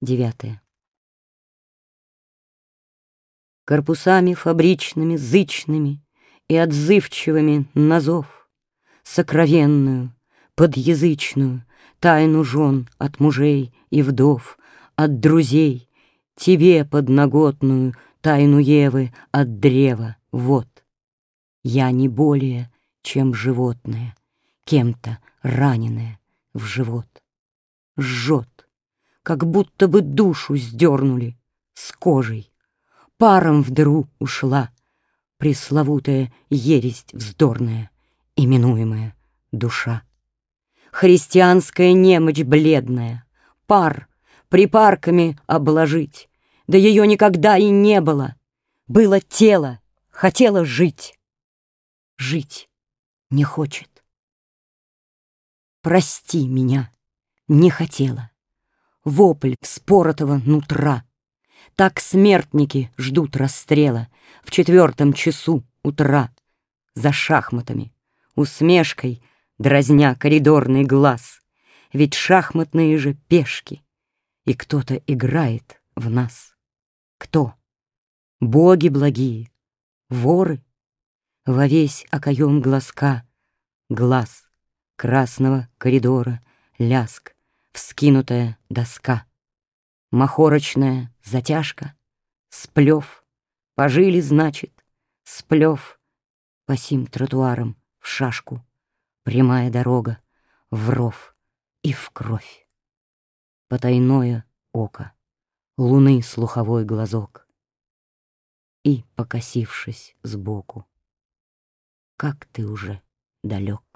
Девятое. Корпусами фабричными, зычными И отзывчивыми на зов, Сокровенную, подъязычную Тайну жен от мужей и вдов, От друзей, тебе подноготную Тайну Евы от древа, вот. Я не более, чем животное, Кем-то раненое в живот. Жжет, как будто бы душу сдернули с кожей. Паром в дыру ушла пресловутая ересть вздорная, именуемая душа. Христианская немочь бледная, пар припарками обложить, да ее никогда и не было. Было тело, хотело жить. Жить не хочет. Прости меня, не хотела вопль вспоротого нутра. Так смертники ждут расстрела в четвертом часу утра за шахматами, усмешкой дразня коридорный глаз. Ведь шахматные же пешки, и кто-то играет в нас. Кто? Боги благие, воры, во весь окоем глазка, глаз красного коридора, ляск, вскинутая доска, Махорочная затяжка, сплев, пожили, значит, сплев, По сим тротуарам в шашку, прямая дорога, в ров и в кровь. Потайное око, луны слуховой глазок. И, покосившись сбоку, как ты уже далек.